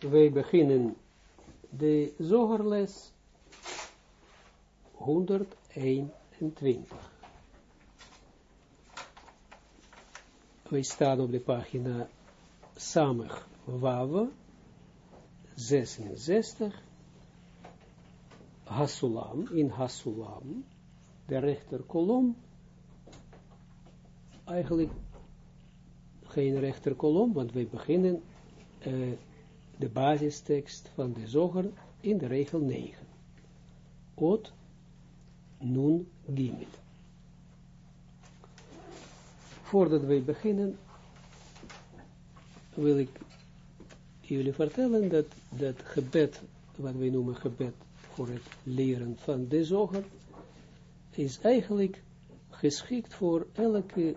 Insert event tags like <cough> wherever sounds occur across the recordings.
wij beginnen de zogerles 121. Wij staan op de pagina Samig Wawe 66 Hasulam, in Hasulam, de rechterkolom, eigenlijk geen rechterkolom, want wij beginnen uh, de basistekst van de zoger in de regel 9. Ot nun gimel. Voordat wij beginnen, wil ik jullie vertellen dat dat gebed, wat wij noemen gebed voor het leren van de zoger, is eigenlijk geschikt voor elke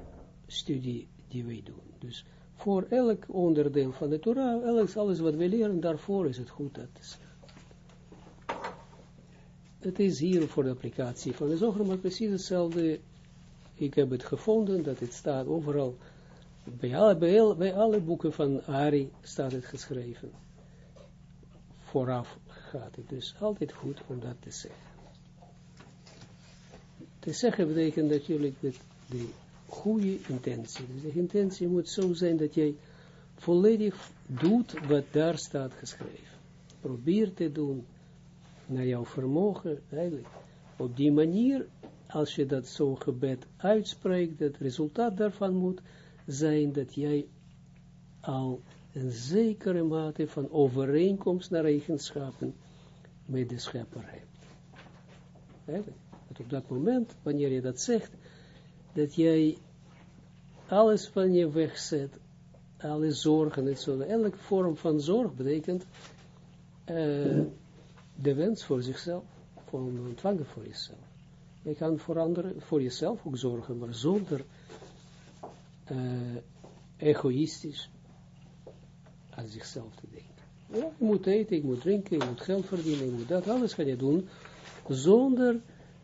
studie die wij doen. Dus voor elk onderdeel van de Torah, alles, alles wat we leren, daarvoor is het goed dat te zeggen. Het is hier voor de applicatie van de zoger, maar precies hetzelfde. Ik heb het gevonden, dat het staat overal, bij alle, bij alle boeken van Ari staat het geschreven. Vooraf gaat het dus altijd goed om dat te zeggen. Te zeggen betekent natuurlijk dat de goede intentie. Dus de intentie moet zo zijn dat jij volledig doet wat daar staat geschreven. Probeer te doen naar jouw vermogen, eigenlijk. Op die manier, als je dat zo'n gebed uitspreekt, het resultaat daarvan moet zijn dat jij al een zekere mate van overeenkomst naar eigenschappen met de schepper hebt. Eigenlijk. Op dat moment, wanneer je dat zegt, dat jij alles van je wegzet, alle zorgen en zo. Elke vorm van zorg betekent uh, de wens voor zichzelf, voor ontvangen voor jezelf. Je kan voor anderen, voor jezelf ook zorgen, maar zonder uh, egoïstisch aan zichzelf te denken. Je moet eten, ik moet drinken, je moet geld verdienen, je moet dat, alles kan je doen, zonder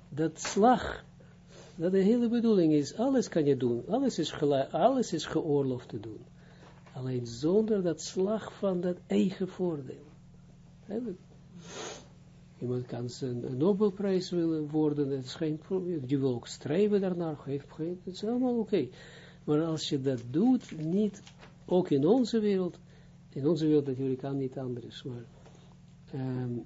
dat slag dat de hele bedoeling is, alles kan je doen, alles is, alles is geoorloofd te doen. Alleen zonder dat slag van dat eigen voordeel. Iemand kan een Nobelprijs willen worden, het is geen probleem. Je wil ook streven daarnaar, geef, geef, het is allemaal oké. Maar als je dat doet, niet, ook in onze wereld, in onze wereld natuurlijk kan niet anders, maar um,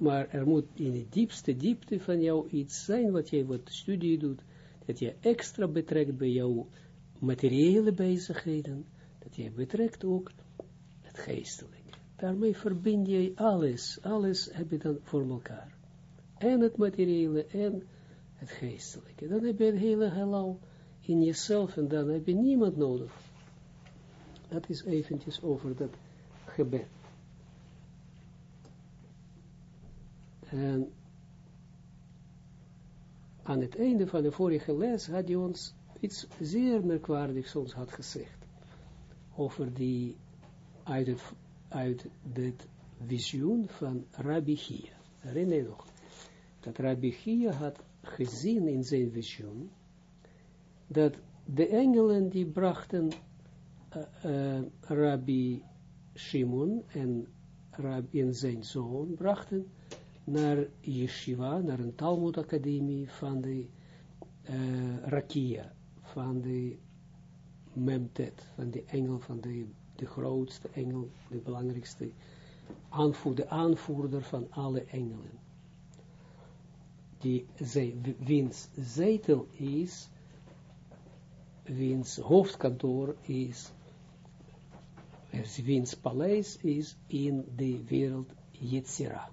maar er moet in de diepste diepte van jou iets zijn wat jij wat studie doet, dat je extra betrekt bij jouw materiële bezigheden, dat je betrekt ook het geestelijke. Daarmee verbind je alles, alles heb je dan voor elkaar. En het materiële en het geestelijke. Dan heb je het hele heelal in jezelf en dan heb je niemand nodig. Dat is eventjes over dat gebed. En aan het einde van de vorige les had hij ons iets zeer merkwaardigs ons had gezegd. Over die, uit het, uit het visioen van Rabbi Chia. Herinner je nog? Dat Rabbi Chia had gezien in zijn visioen, dat de engelen die brachten uh, uh, Rabbi Shimon en, Rabbi, en zijn zoon brachten naar yeshiva, naar een Talmud Academie van de uh, Rakia, van de Memtet, van de engel, van de, de grootste engel, de belangrijkste, aanvoer, de aanvoerder van alle engelen. Die zij, wiens zetel is, wiens hoofdkantoor is, wiens paleis is in de wereld Yetzirah.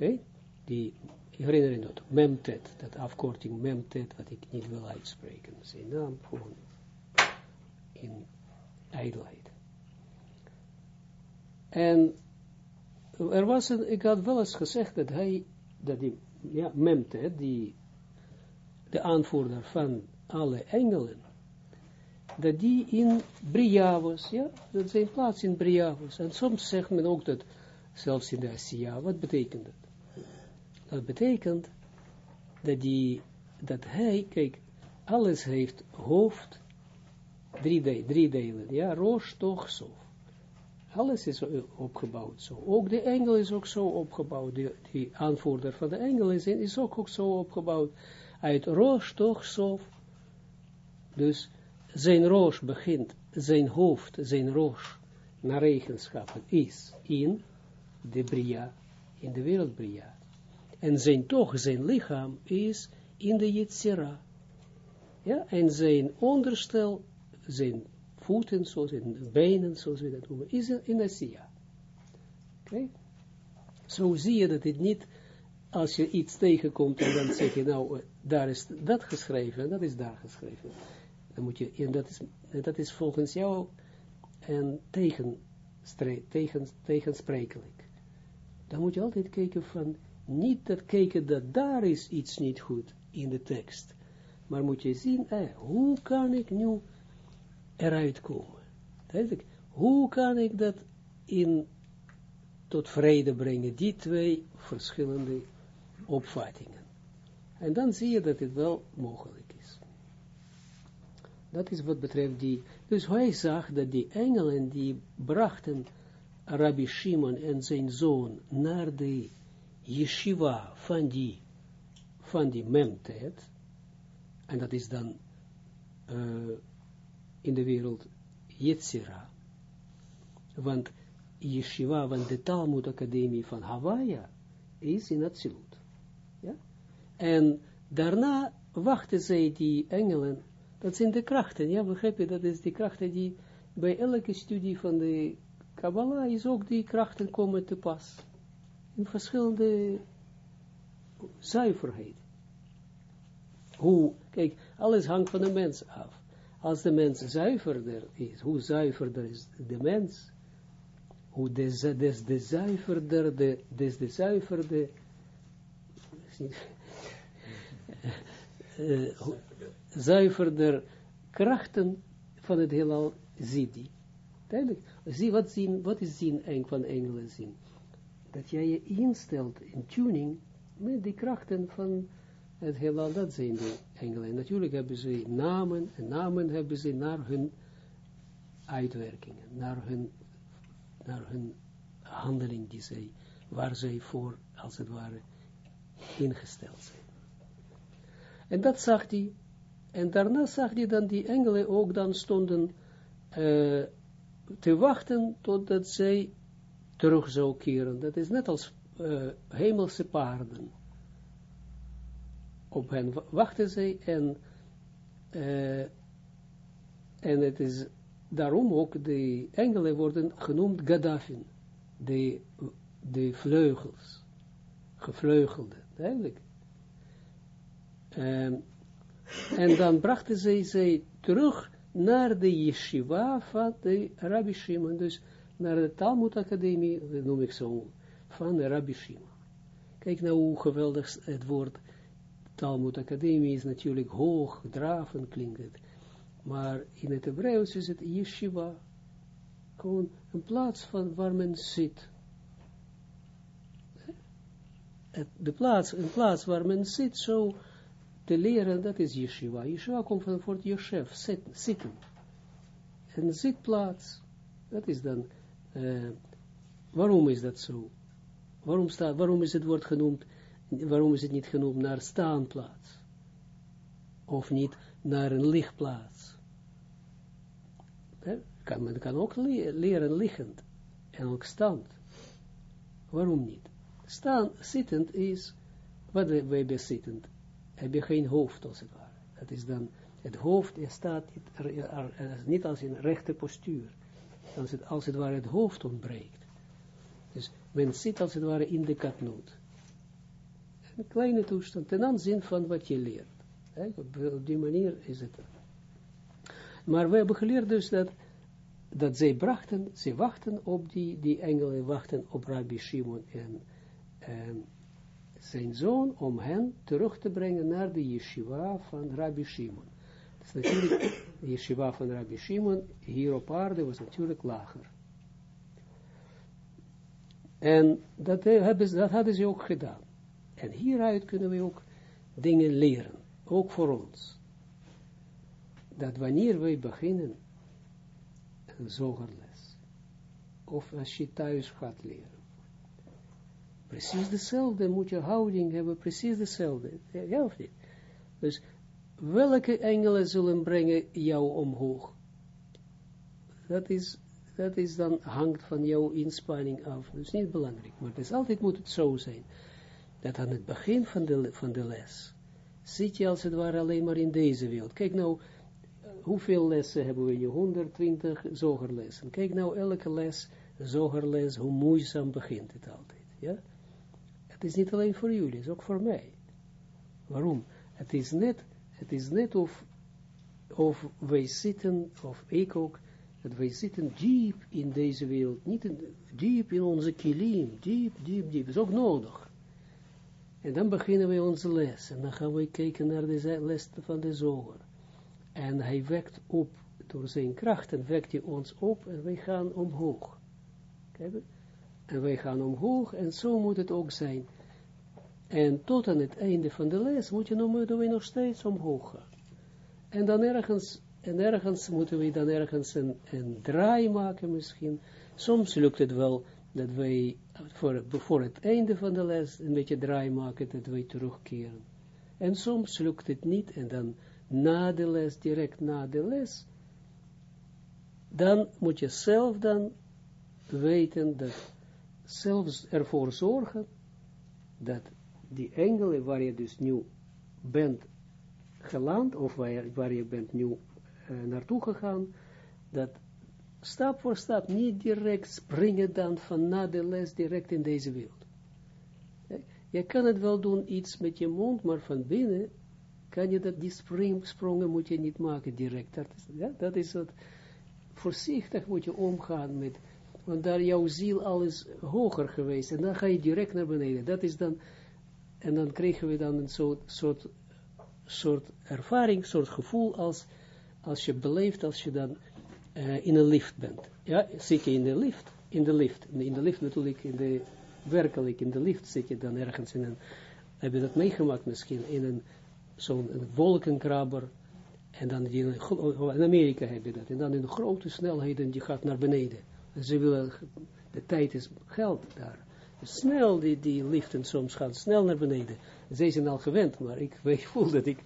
Oké, die, ik herinner je dat, memtet, dat afkorting memtet, wat ik niet wil uitspreken, zijn naam gewoon in ijdelheid. En er was een, ik had wel eens gezegd dat hij, dat die, ja, memtet, die, de aanvoerder van alle engelen, dat die in Bria ja, dat zijn plaats in Bria. En soms zegt men ook dat, zelfs in de Asia, wat betekent dat? Dat betekent dat, die, dat hij, kijk, alles heeft hoofd, drie, de, drie delen, ja, roos, toch, zo. Alles is opgebouwd zo. Ook de engel is ook zo opgebouwd. Die, aanvoerder van de engel is, is ook, ook zo opgebouwd. Uit roos toch sof. Dus zijn roos begint, zijn hoofd, zijn roos, naar eigenschappen is in de Bria, in de wereld Bria. En zijn toch, zijn lichaam is in de Yetzira. Ja, en zijn onderstel, zijn voeten, zoals in benen, zoals we dat noemen, is in Asia. Oké? Zo zie je dat het niet, als je iets tegenkomt en dan zeg je, nou, daar is dat geschreven, dat is daar geschreven. Dan moet je, en dat is, dat is volgens jou en tegen, tegen, tegensprekelijk. Dan moet je altijd kijken van, niet dat kijken dat daar is iets niet goed in de tekst. Maar moet je zien, hoe kan ik nu eruit komen? Hoe kan ik dat in tot vrede brengen, die twee verschillende opvattingen. En dan zie je dat het wel mogelijk is. Dat is wat betreft die, dus hij zag dat die engelen die brachten Rabbi Shimon en zijn zoon naar de yeshiva van die, van die en dat is dan uh, in de wereld Yetzira, want yeshiva van de Talmud Academie van Hawaii is in Atsilut. Ja? En daarna wachten zij die engelen, dat zijn de krachten, ja, begrijp je, dat is die krachten die bij elke studie van de Kabbalah is ook die krachten komen te pas. In verschillende zuiverheid. Hoe, kijk, alles hangt van de mens af. Als de mens zuiverder is, hoe zuiverder is de mens, hoe des, des de zuiverder, de, des de zuiverde, uh, <laughs> zuiverder krachten van het heelal ziet. Duidelijk. Zie, wat, zien, wat is zien van engelen zien? Dat jij je instelt in tuning met die krachten van het heelal, dat zijn de engelen. Natuurlijk hebben ze namen, en namen hebben ze naar hun uitwerkingen, naar hun, naar hun handeling die zij, waar zij voor, als het ware, ingesteld zijn. En dat zag hij, en daarna zag hij dan die engelen ook dan stonden uh, te wachten totdat zij terug zou keren. Dat is net als uh, hemelse paarden op hen wachten zij en, uh, en het is daarom ook de engelen worden genoemd Gaddafin, de, de vleugels, gevleugelde, duidelijk. Um, en dan brachten zij zij terug naar de yeshiva van de Rabbi Shimon, dus naar de Talmud Academie, dat noem ik zo, van Rabbi Shimon. Kijk nou hoe geweldig het woord Talmud Academie is natuurlijk hoog, draven klinkt het. Maar in het Hebreeuws is het yeshiva. Gewoon een plaats van waar men zit. De plaats, een plaats waar men zit, zo te leren, dat is yeshiva. Yeshiva komt van het woord yeshiv, zitten. Een zitplaats, dat is dan, uh, waarom is dat zo? Waarom, waarom is het woord genoemd waarom is het niet genoemd naar staanplaats? Of niet naar een lichtplaats? Kan, men kan ook leren liggend en ook stand. Waarom niet? Staan, zittend is, wat wij hebben zittend? Heb je geen hoofd als het ware. Dat is dan, het hoofd staat niet als in rechte postuur. Als het, als het ware het hoofd ontbreekt. Dus men zit als het ware in de katnoot. Een kleine toestand, ten aanzien van wat je leert. Op, die manier is het. Maar we hebben geleerd dus dat, dat zij brachten, ze wachten op die, die engelen, wachten op Rabbi Shimon en, en zijn zoon, om hen terug te brengen naar de yeshiva van Rabbi Shimon. Dus natuurlijk, de yeshiva van Rabbi Shimon, hier op aarde, was natuurlijk lager. En dat, hebben, dat hadden ze ook gedaan. En hieruit kunnen we ook dingen leren, ook voor ons. Dat wanneer wij beginnen een zogerles, of als je thuis gaat leren. Precies dezelfde moet je houding hebben, precies dezelfde. Ja of niet? Dus welke engelen zullen brengen jou omhoog? Dat is, dat is dan hangt van jouw inspanning af. Dat is niet belangrijk, maar het is altijd moet het zo zijn. Dat aan het begin van de, van de les zit je als het ware alleen maar in deze wereld. Kijk nou, hoeveel lessen hebben we nu? 120 zogerlessen. Kijk nou, elke les, zogerles, hoe moeizaam begint het altijd. Ja? Het is niet alleen voor jullie, het is ook voor mij. Waarom? Het is net, het is net of, of wij zitten, of ik ook, dat wij zitten diep in deze wereld, niet in, diep in onze kilim, diep, diep, diep, dat is ook nodig. En dan beginnen we onze les, en dan gaan we kijken naar de les van de zoger. En hij wekt op, door zijn krachten wekt hij ons op, en wij gaan omhoog. En wij gaan omhoog, en zo moet het ook zijn. En tot aan het einde van de les moeten we nog steeds omhoog gaan. En dan ergens, en ergens moeten we dan ergens een, een draai maken misschien. Soms lukt het wel dat wij voor, voor het einde van de les een beetje draai maken, dat wij terugkeren. En soms lukt het niet, en dan na de les, direct na de les, dan moet je zelf dan weten dat zelfs ervoor zorgen dat die engelen waar je dus nu bent geland, of waar je, waar je bent nu uh, naartoe gegaan, dat stap voor stap, niet direct springen dan van na de les direct in deze wereld. Je kan het wel doen, iets met je mond, maar van binnen kan je dat, die spring, sprongen moet je niet maken direct. Dat is, ja, dat is wat, voorzichtig moet je omgaan met, want daar jouw ziel al is hoger geweest, en dan ga je direct naar beneden. Dat is dan, en dan krijgen we dan een soort, soort, soort ervaring, soort gevoel als, als je beleeft, als je dan uh, in een lift bent. Ja, zit je in de lift, in de lift, in de lift natuurlijk, in de, werkelijk in de lift zit je dan ergens in een, heb je dat meegemaakt misschien, in een, zo'n wolkenkrabber, en dan die, in Amerika heb je dat, en dan in grote snelheden, die gaat naar beneden. En ze willen, de tijd is geld daar. Snel, die, die liften soms gaan snel naar beneden. Zij zijn al gewend, maar <laughs> ik, voel dat ik,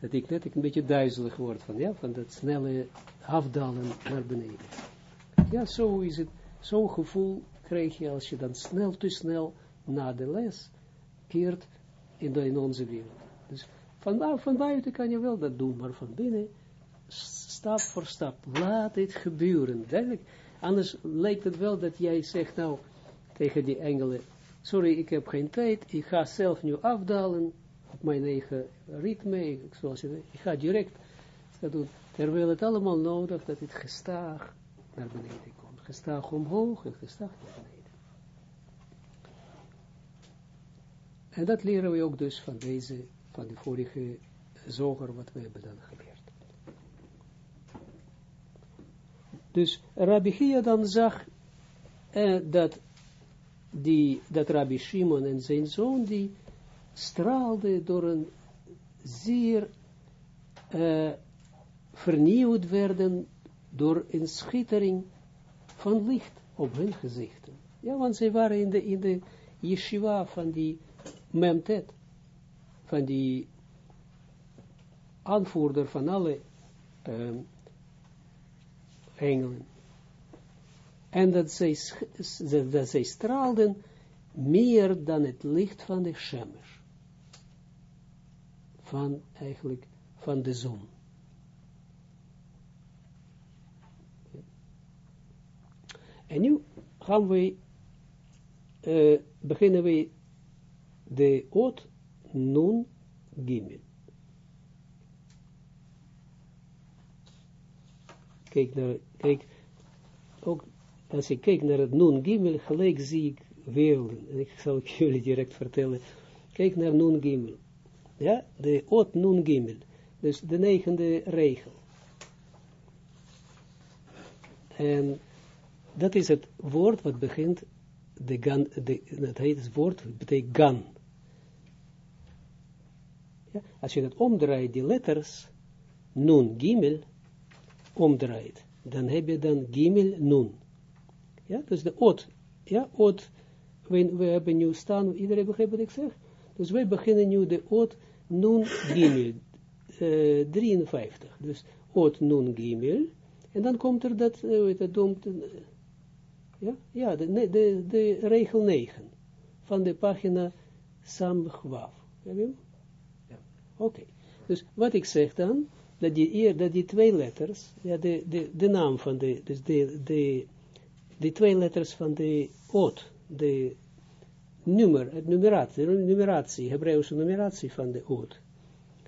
dat ik net een beetje duizelig word van, ja, van dat snelle afdalen naar beneden. Ja, zo is het. Zo'n gevoel krijg je als je dan snel, te snel na de les keert in, de, in onze wereld. Dus van, van buiten kan je wel dat doen, maar van binnen, stap voor stap, laat het gebeuren. Duidelijk. Anders lijkt het wel dat jij zegt, nou, tegen die engelen, sorry, ik heb geen tijd, ik ga zelf nu afdalen, op mijn eigen ritme, zoals je ik ga direct dat doen, terwijl het allemaal nodig dat het gestaag naar beneden komt, gestaag omhoog en gestaag naar beneden. En dat leren we ook dus van deze, van de vorige zoger, wat we hebben dan geleerd. Dus Rabbi Gia dan zag eh, dat die, dat Rabbi Shimon en zijn zoon, die straalde door een zeer uh, vernieuwd werden door een schittering van licht op hun gezichten. Ja, want zij waren in de, in de yeshiva van die Memtet, van die aanvoerder van alle um, engelen en dat zij, dat zij straalden meer dan het licht van de shemesh. Van eigenlijk, van de zon. En nu gaan we, uh, beginnen we de oot nun gimel. Kijk naar, kijk, ook als ik kijk naar het Nun Gimel, gelijk zie ik werelden. En ik zal jullie direct vertellen. Kijk naar Nun Gimel. Ja, de Ot Nun Gimel. Dus de negende regel. En dat is het woord wat begint, de gan, de, dat heet het woord, betekent gan. Ja, als je dat omdraait, die letters, nun, gimel, omdraait, dan heb je dan gimel, nun. Ja, dus de ot. Ja, ot. We, we hebben nu staan, iedereen begrijpt wat ik zeg? Dus wij beginnen nu de ot nun gimel. Uh, 53. Dus ot nun gimel. En dan komt er dat, uh, dat domt, uh, ja, ja de, de, de regel 9 van de pagina Samgwav. Ja, ja. Oké. Okay. Dus wat ik zeg dan, dat die, eer, dat die twee letters, ja, de, de, de naam van de, dus de, de, de twee letters van de oot, de nummer, het numeratie, de numeratie, Hebreeuwse numeratie van de oot,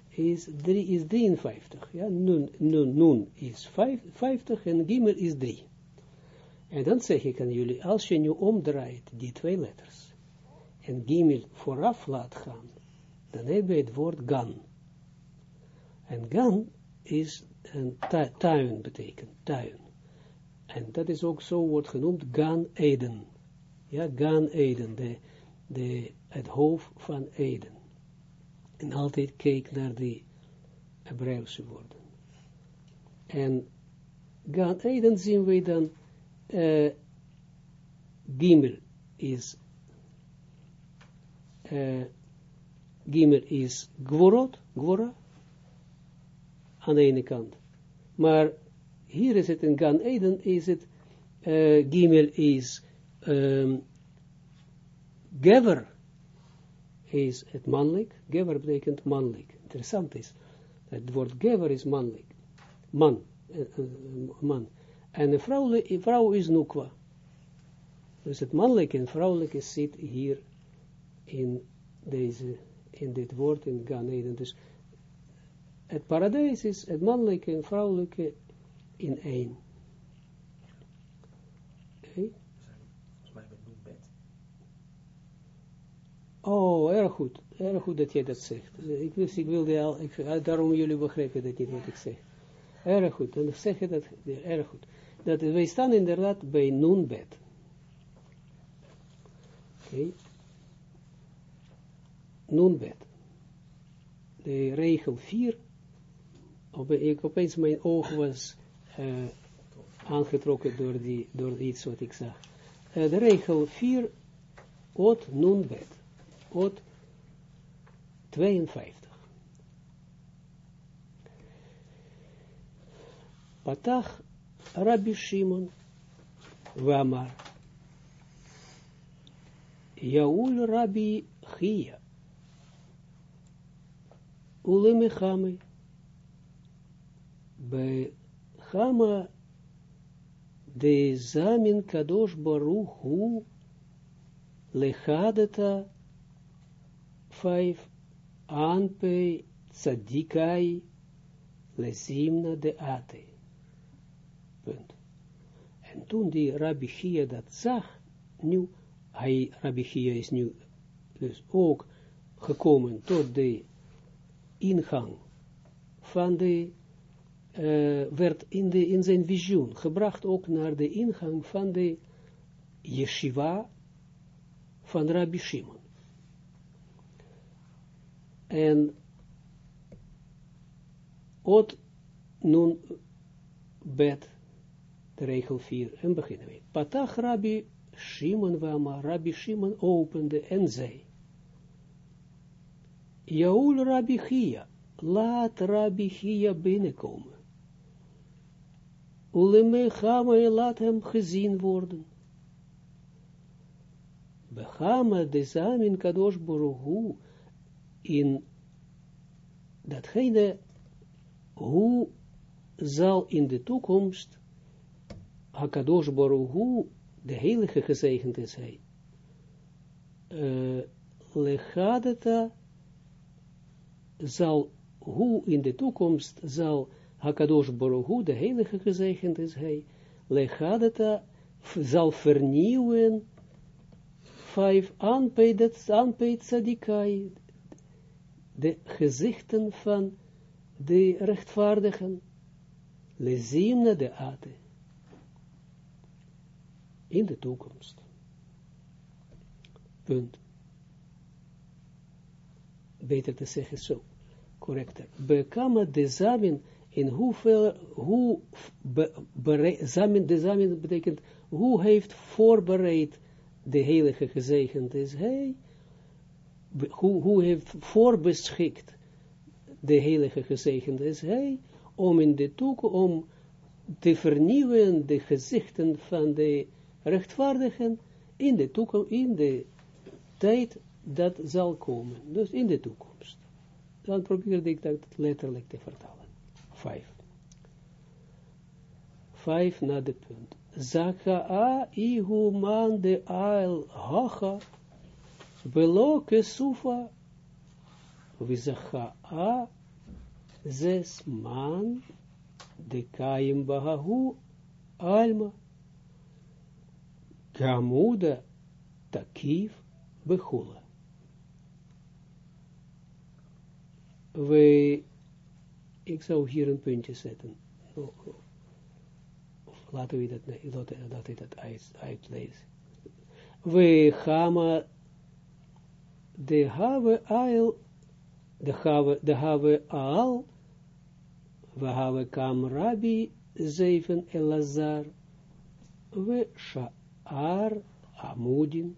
is, drie, is 53. Ja, nun, nun, nun is 50 en gimel is 3. En dan zeg ik aan jullie, als je nu omdraait die twee letters, en gimel vooraf laat gaan, dan heb je het woord gan. En gan is een tuin betekent, tuin. En dat is ook zo wordt genoemd Gan Eden. Ja, Gan Eden, de, de, het hoofd van Eden. En altijd keek naar die Hebreeuwse woorden. En Gan Eden zien we dan, uh, Gimel is, uh, Gimel is Gvorot, Gwora, aan de ene kant. Maar hier is het in Gan Eden, is het, uh, Gimel is um, Gever, is het mannelijk, Gever betekent mannelijk. Interessant is, het woord Gever is mannelijk, man, uh, uh, man. En de vrouw, vrouw is Nukwa. Dus het mannelijke en vrouwelijke zit hier in deze, in dit woord in Gan Eden. Dus het paradijs is het mannelijke en vrouwelijke in één. Okay. Oh, erg goed. Erg goed dat jij dat zegt. Ik wist, ik wilde al, ik, eh, daarom jullie begrijpen dat niet wat ik zeg. Erg goed. Dan zeg je dat, erg goed. Dat wij staan inderdaad bij noonbed. Oké. Okay. Noonbed. De regel 4 op, ik opeens mijn oog was uh, aangetrokken door, die, door iets wat ik zag. Uh, de regel 4, ot nun bet, ot 52. Patach Rabbi Shimon Vamar Yaul Rabbi Chia Ulemechame Chama de Zamin Kadosh Baruch Hu lechadeta vijf anpe tzadikai lezimna de ate. Punt. En toen die Rabbi dat zag, nu, hij, Rabbi Chia is nu dus ook gekomen tot de ingang van de uh, werd in, in zijn visioen gebracht ook naar de ingang van de yeshiva van Rabbi Shimon. En Ot nun bet, de regel 4, en beginnen we. Patach Rabbi Shimon Wama, Rabbi Shimon opende en zei, Jaul Rabbi Chia, laat Rabbi Chia binnenkomen. Uleme Chama laat hem gezien worden. Bechama de Zamin Kadosh Boruhu in datgene hoe zal in de toekomst Hakadosh Baruhu, de heilige gezegend is hij, uh, lechadeta zal, hoe in de toekomst zal Hakadosh Baruchu, de heilige gezegend is hij, lechadeta zal vernieuwen, vijf aanpeit, tzadikai, de gezichten van de rechtvaardigen, lezimna de ate, in de toekomst. Punt. Beter te zeggen zo, correcter. Bekama de zamin in hoeveel, hoe be, zamen, de zamen betekent, hoe heeft voorbereid de heilige gezegend is hij, hoe, hoe heeft voorbeschikt de heilige gezegend is hij, om in de toekomst, om te vernieuwen de gezichten van de rechtvaardigen in de toekomst, in de tijd dat zal komen, dus in de toekomst. Dan probeer ik dat letterlijk te vertalen. Vijf. Vijf na de punt. Zaka'a ihu man de ail hacha, velo kesufa, vizacha'a zes man de kaim bahahu alma, gamuda takiv bechula. We, ik zou hier een puntje zetten. Laten we dat, dat, dat ik dat uitlees. We gaan de have ail, de have, de have al, we have kam rabbi zeven elazar, we sha'ar amudin,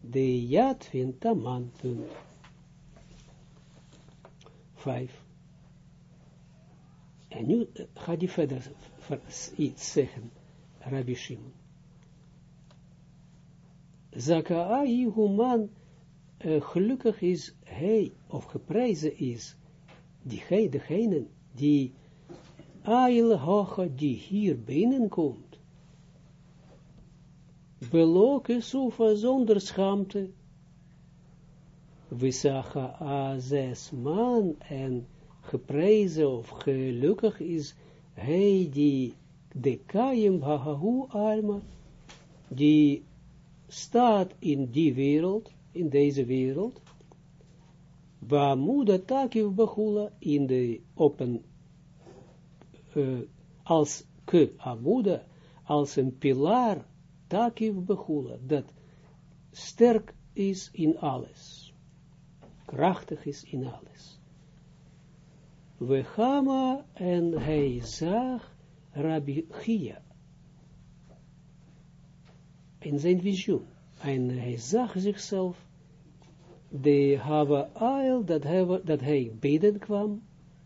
de yad vindt taman, punt. Vijf. En nu gaat hij verder iets zeggen, Rabbi Shimon. Zakaai human, uh, gelukkig is hij, of geprezen is, die hij, degene die Ail Hocha, die hier binnenkomt, beloken sofa zonder schaamte, Visacha a zes man en geprezen of gelukkig is hij die de kaim hahahu alma, die staat in die wereld, in deze wereld, Bamuda takiv bachula, in de open, uh, als ke amuda, als een pilaar, takiv bachula, dat sterk is in alles, krachtig is in alles. We gama en hij zag Rabbi Chia in zijn visioen. En hij zag zichzelf, de Hava Ail, dat hij, dat hij beden kwam,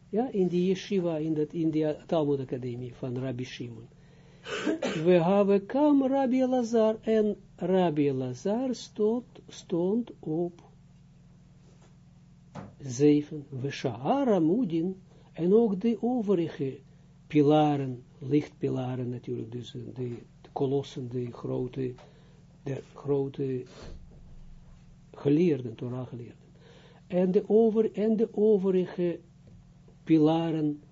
ja, in die yeshiva, in, dat, in die Talmud Academie van Rabbi Shimon. We hebben kam Rabbi Lazar, en Rabbi Lazar stond, stond op zeven, we Shahara Mudin, en ook de overige pilaren, lichtpilaren natuurlijk, dus de, kolossen, de grote, de grote geleerden, Torah geleerden. En de, over, en de overige pilaren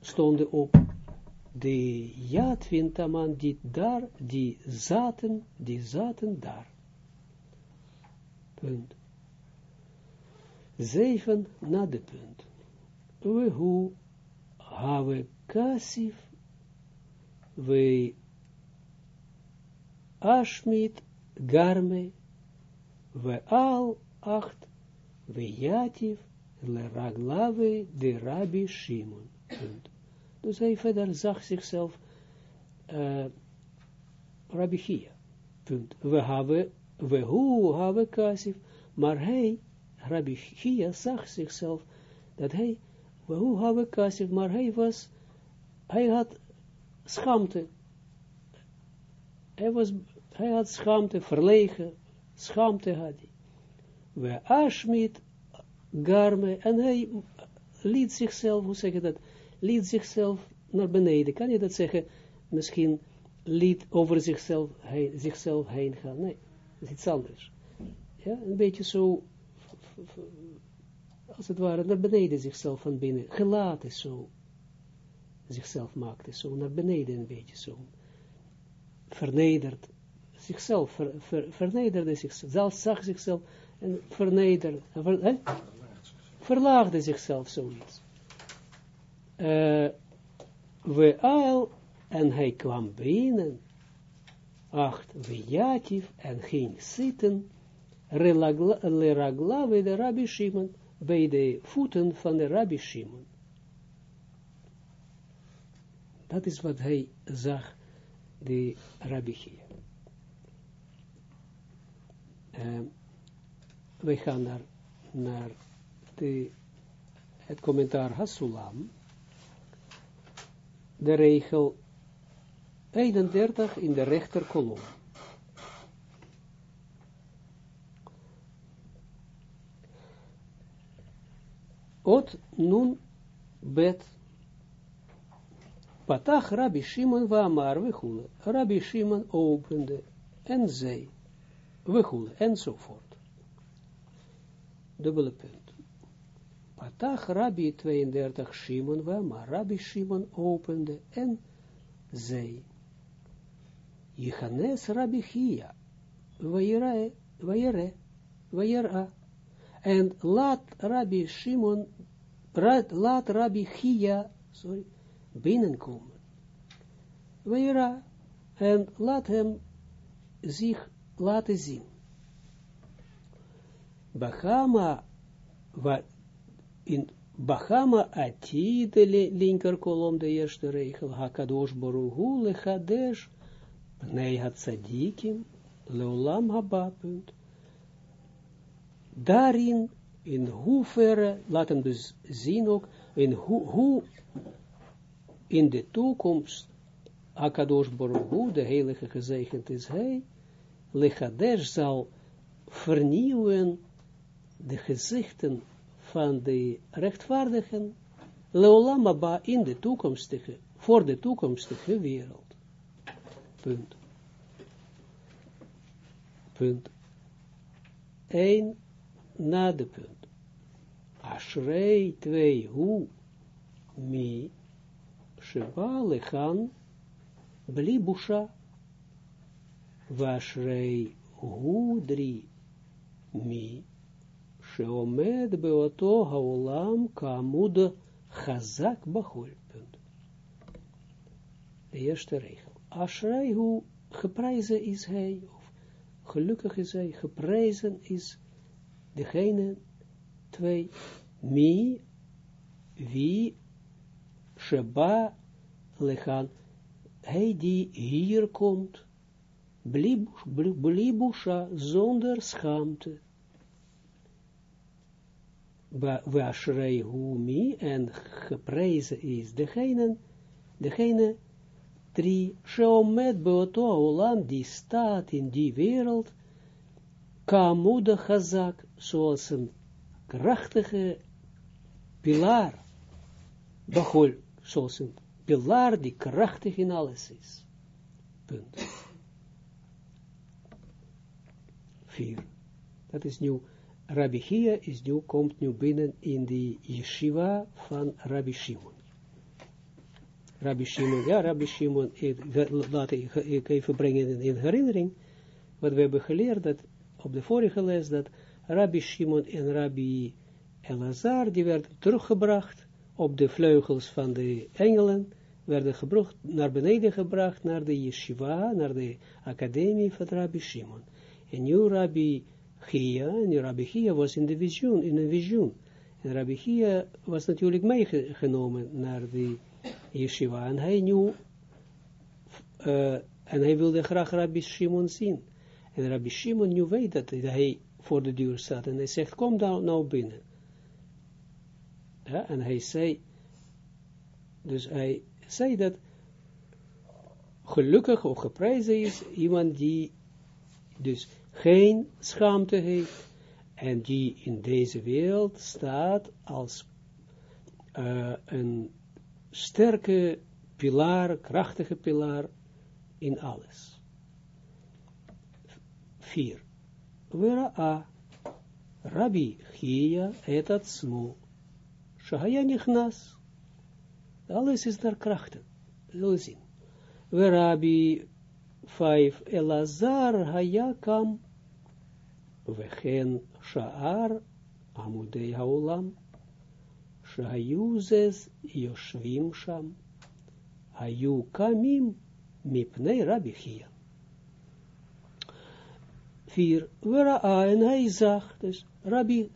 stonden op de Jadwintaman die daar, die zaten, die zaten daar. Punt. Zeven na de punt. We hoe have kasif, we ashmit garme, we al acht, we yativ, le raglave de rabbi Shimon. Punt. Dus hij verder zag zichzelf uh, Rabbi Chia. Punt. We hoe hebben kasif, maar hij Rabbi Chia zag zichzelf, dat hij, hoe hebben kasif, maar hij was, hij had schaamte. Hij, was, hij had schaamte, verlegen, schaamte had hij. We Ashmit garme, en hij liet zichzelf, hoe zeg je dat, liet zichzelf naar beneden. Kan je dat zeggen? Misschien liet over zichzelf, hij, zichzelf heen gaan. Nee, dat is iets anders. Ja, een beetje zo als het ware, naar beneden zichzelf van binnen, gelaten zo, zichzelf maakte, zo. Naar beneden een beetje zo, vernederd, zichzelf, ver, ver, vernederde zichzelf, zelf zag zichzelf en vernederde, ver, verlaagde zichzelf zoiets. Uh, we al, en hij kwam binnen, acht, we en ging zitten, le ragla de Rabbi Shimon, bij de voeten van de Rabbi Shimon. Dat is wat hij zag, de Rabbi Chia. Uh, we gaan naar, naar de, het commentaar Hasulam, de regel 31 in de rechterkolom. Ot nun bet Patach Rabbi Shimon Amar wechule. Rabbi Shimon opende en zei wechule enzovoort. Dubbele punt. Patach Rabbi 32 Shimon Amar. Rabbi Shimon opende en zei Yechanes Rabbi Chia Vayere Vayere Vayera en laat Rabbi Shimon laat Rabbi Chia sorry binnenkomen. Weera, en laat hem zich laten zien. Bahama, wat in Bahama ati de linker kolom, de eerste regel, Hakadosh Boruhu lechadesh, Bnei Hatzadikim, Leolam Haba, punt. Daarin, in hoeverre, laat hem dus zien ook, in hoe, hoe in de toekomst, Akadosh Baruch de heilige gezegend is hij, Lechadesh zal vernieuwen de gezichten van de rechtvaardigen, Leolamaba in de toekomstige, voor de toekomstige wereld. Punt. Punt. Eén na de punt. Ashrei twee hu mi Sheba lechan bli busha vashrei hudri mi sheomed beoto haolam kamud chazak bachol. De eerste regel. Ashrei hu geprezen is hij, of gelukkig is hij, geprezen is degene, twee, mi, wie Sheba lechan, hij die hier komt, blibusha, zonder schaamte. Washrei humi, en geprezen is degene, degene, drie, sheomet beoto olam, die staat in die wereld, kamude chazak, zoals een krachtige pilaar, Bachol, zoals een pilaar die krachtig in alles is. Punt. Vier. Dat is nu, Rabbi Hia is nu, komt nu binnen in die yeshiva van Rabbi Shimon. Rabbi Shimon, ja, Rabbi Shimon, laat ik even brengen in herinnering, wat we hebben geleerd, dat op de vorige les, dat Rabbi Shimon en Rabbi Elazar, die werden teruggebracht op de vleugels van de engelen, werden gebracht, naar beneden gebracht, naar de yeshiva, naar de academie van Rabbi Shimon. En nu Rabbi Chia, en Rabbi Chia was in de visioen, in een visioen. En Rabbi Chia was natuurlijk meegenomen naar de yeshiva. En hij nu, uh, en hij wilde graag Rabbi Shimon zien. En Rabbi Shimon nu weet dat hij voor de deur staat. En hij zegt, kom dan nou binnen. Ja, en hij zei, dus hij zei dat gelukkig of geprezen is iemand die dus geen schaamte heeft en die in deze wereld staat als uh, een sterke pilaar, krachtige pilaar in alles. Vier. Vera Rabbi Chia etat smo Shahaya nichnas. Alles is naar krachten. Zullen zien. We Rabbi 5. Elazar hayakam. Wechen Sha'ar. Amudei haolam. Shahayuzes yoshvim sham. Hayu kamim. Mipnei Rabbi Chia. Vier. Wera en hij zag, dus Rabbi,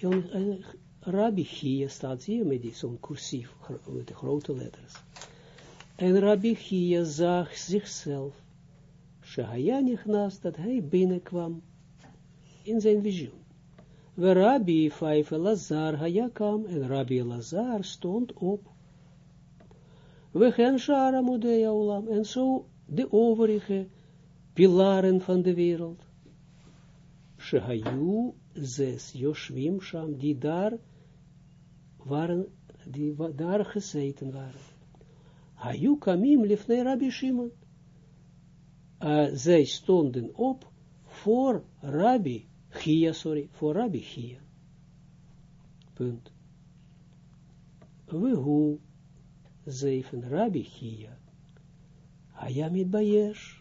Rabbi Chia staat hier met die zo'n cursief, met de grote letters. En Rabbi Chia zag zichzelf, Shahaya nichnas, dat hij binnenkwam in zijn visioen. We Rabbi vijf Lazar hayakam, en Rabbi Lazar stond op. We gaan Shara Modea Olam, en zo de overige pilaren van de wereld. Shehayu zes Yoshvim Sham, die daar waren, die daar gezeten waren. Hayu kamim lifnei Rabbi Shimon. Uh, stonden op voor Rabbi Chia, sorry, voor Rabbi Chia. Punt. We hoe zeven Rabbi Chia. Hayamit Bayesh.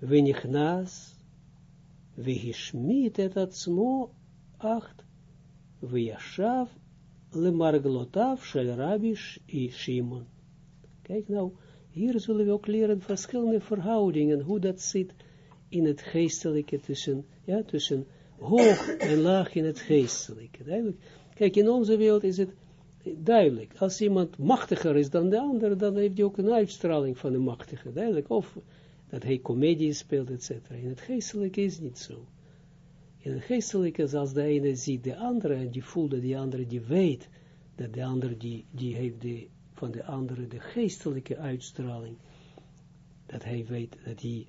Venichnas. Vihishmit et atzmo acht. Viyashav lemarglotav shel Rabbi Shimon. Kijk nou, hier zullen we ook leren verschillende verhoudingen, hoe dat zit in het geestelijke tussen, ja, tussen hoog en laag in het geestelijke. Duidelijk. Kijk, in onze wereld is het duidelijk. Als iemand machtiger is dan de ander, dan heeft hij ook een uitstraling van de machtige. Duidelijk. Of dat hij comedie speelt, etc. In het geestelijke is niet zo. In het geestelijke, als de ene ziet de andere, en die voelt dat die andere die weet, dat de andere die, die heeft de, van de andere de geestelijke uitstraling, dat hij weet dat hij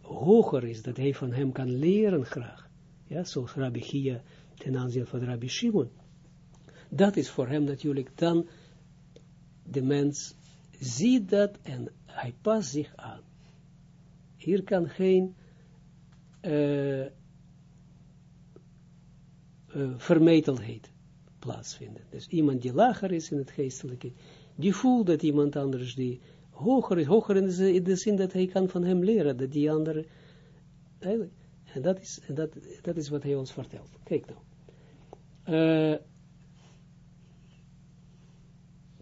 hoger is, dat hij van hem kan leren graag. Ja, zoals Rabbi Chia ten aanzien van Rabbi Shimon. Dat is voor hem natuurlijk dan, de mens ziet dat en hij past zich aan. Hier kan geen uh, vermetelheid plaatsvinden. Dus iemand die lager is in het geestelijke, die voelt dat iemand anders die hoger is, hoger in de, in de zin dat hij kan van hem leren, dat die andere, en dat is, en dat, dat is wat hij ons vertelt. Kijk nou. Uh,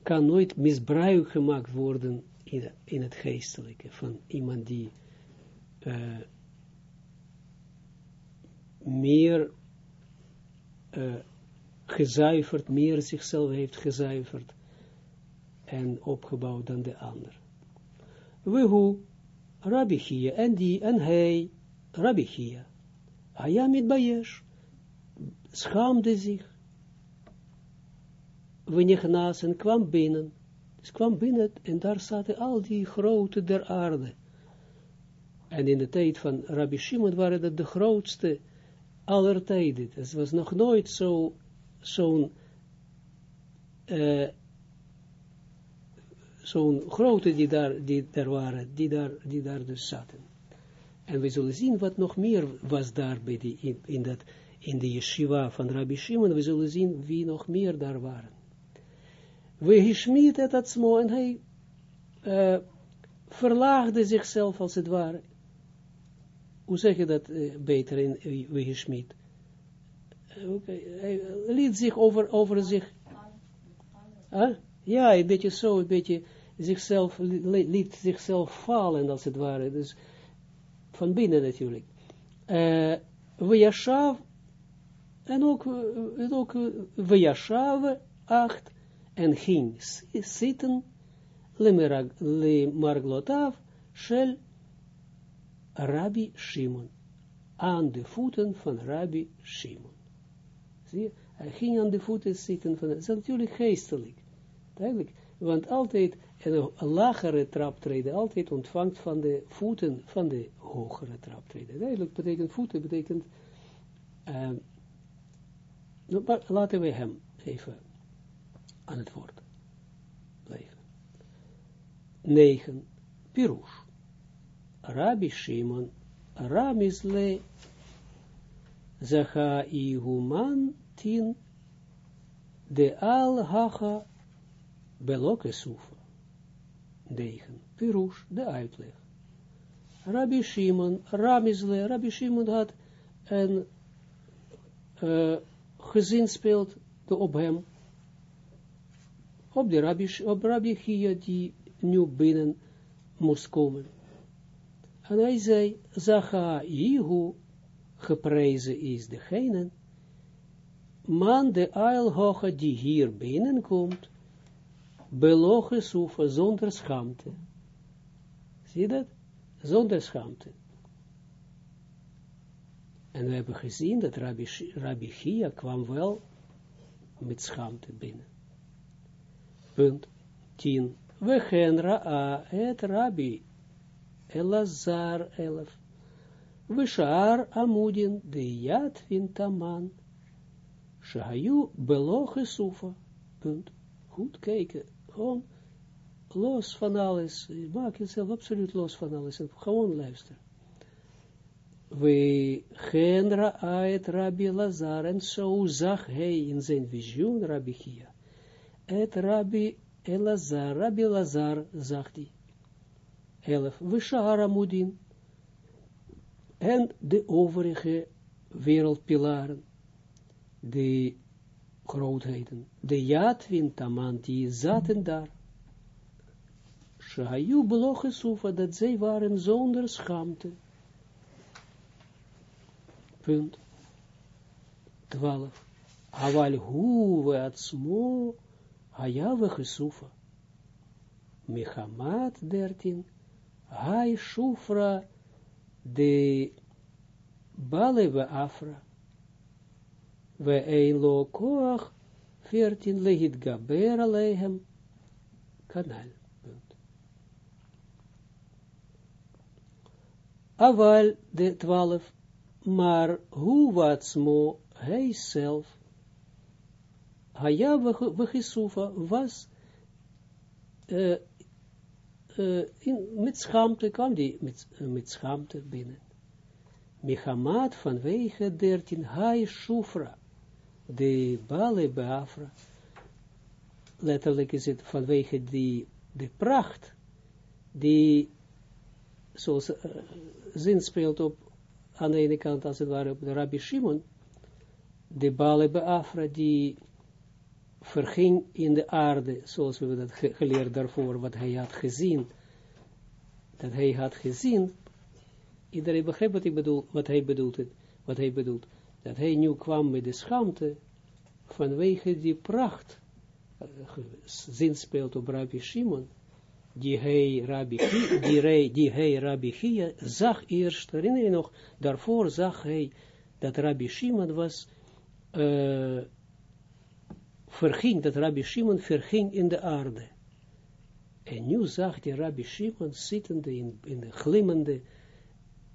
kan nooit misbruik gemaakt worden in, in het geestelijke, van iemand die uh, meer uh, gezuiverd, meer zichzelf heeft gezuiverd en opgebouwd dan de ander. We hoe, Rabbi Chia, en die, en hij, Rabbi Chia, Ayamit Bayesh, schaamde zich, Wenignaas en kwam binnen, dus kwam binnen en daar zaten al die grote der aarde. En in de tijd van Rabbi Shimon waren dat de grootste aller tijden. Het was nog nooit zo zo'n uh, zo'n grote die daar, die daar waren, die daar, die daar dus zaten. En we zullen zien wat nog meer was daar bij die, in, in, dat, in de yeshiva van Rabbi Shimon, we zullen zien wie nog meer daar waren. We geschmied het atzmo en hij uh, verlaagde zichzelf als het ware. Hoe zeg je dat uh, beter in uh, we geschmied? okay, hij liet zich over, over zich, huh? ja, een beetje zo, een beetje zichzelf, liet zichzelf vallen, als het ware, dus van binnen natuurlijk. Uh, en ook, ook Vayashav, acht, en ging zitten, le marglotav, shel, Rabbi Shimon, aan de voeten van Rabbi Shimon. Zie je? Hij ging aan de voeten zitten van. Dat is natuurlijk geestelijk. Duidelijk. Want altijd een, lagere traptreden altijd ontvangt van de voeten van de hogere traptreden. Duidelijk betekent voeten, betekent... Uh, laten we hem even aan het woord blijven. 9. Pirush. Rabbi Shimon, Ramizle Zacha ihuman tin de al hacha beloke sufa. Degen. Pirush, de uitleg. Rabbi Shimon, Ramizle, Rabbi Shimon had een uh, gezin speelt op hem, op de Rabbi, op Rabbi Chia die nu binnen moest komen. En hij zei, Zacha Ihu geprezen is degene, man de ail hoge die hier binnenkomt, belogen soefa zonder schaamte. Zie je dat? Zonder schaamte. En we hebben gezien dat Rabbi, Rabbi kwam wel met schaamte binnen. Punt 10. We gaan ra'a het Rabbi Elazar 11. We shaar amudin de yad vintaman. Shahayu beloge sufa. Punt. Goed kijken. Gewoon los van alles. Maak jezelf absoluut los van alles. En gewoon luisteren. We genra uit Rabbi Lazar. En zo zag hij in zijn visioen Rabbi Chia. Het Rabbi Elazar. Rabbi Lazar zag hij. Elf. We shahara mudin. En de overige wereldpilaren. De grootheden. De Jatwin Taman, die zaten daar. Shahayu belogen sufa, dat zij waren zonder schaamte. Punt. 12. Aval hu we hayave gesufa. Mechamat 13. Hai shufra de bale we afra. We een lo koach 14 legit gaber alehem kanal. Aval de 12 maar hoe wat smo hij zelf, Haya Vechisufa was uh, uh, in, met schaamte, kwam die met, uh, schaamte binnen. Mechamat vanwege dertien Hai Shufra, de Bale Beafra, letterlijk is het vanwege die, de pracht, die, zoals zin speelt op aan de ene kant, als het ware, op de Rabbi Shimon, de Bale Beafra, die verging in de aarde, zoals we dat geleerd daarvoor, wat hij had gezien, dat hij had gezien, iedereen begrijpt wat, ik bedoel, wat hij bedoelt, wat hij bedoelt, dat hij nu kwam met de schaamte, vanwege die pracht, uh, zin speelt op Rabbi Shimon, die hij Rabbi, die, die hij Rabbi zag eerst, herinner je nog, daarvoor zag hij dat Rabbi Shimon was, uh, verging, dat Rabbi Shimon verging in de aarde. En nu zag die Rabbi Shimon zittende in, in de glimmende,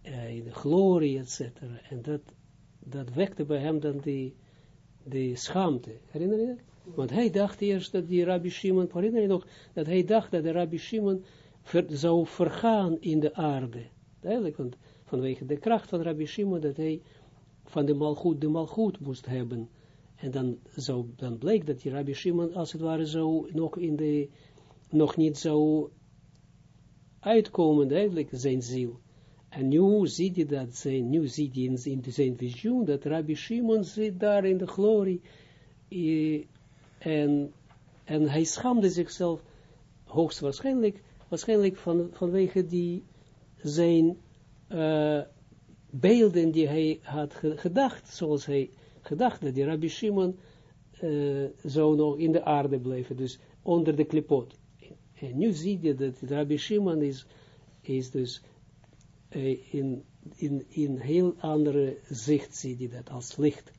uh, in de glorie, etc. En dat, dat wekte bij hem dan die, die schaamte. Herinner je dat? Want hij dacht eerst dat die Rabbi Shimon, herinner je nog, dat hij dacht dat de Rabbi Shimon zou vergaan in de aarde. Duidelijk, want vanwege de kracht van Rabbi Shimon, dat hij van de malgoed de malgoed moest hebben. En dan, zou, dan bleek dat die Rabbi Shimon, als het ware, zo nog in de, nog niet zou uitkomen, duidelijk, zijn ziel. En nu ziet hij dat, zijn, nu ziet hij in, zijn visioen, dat Rabbi Shimon zit daar in de glorie, en, en hij schaamde zichzelf hoogstwaarschijnlijk, waarschijnlijk van, vanwege die zijn uh, beelden die hij had gedacht, zoals hij gedacht dat die Rabbi Shimon uh, zou nog in de aarde blijven, dus onder de klipot. En nu zie je dat Rabbi Shimon is, is dus uh, in, in, in heel andere zicht, zie je dat, als licht.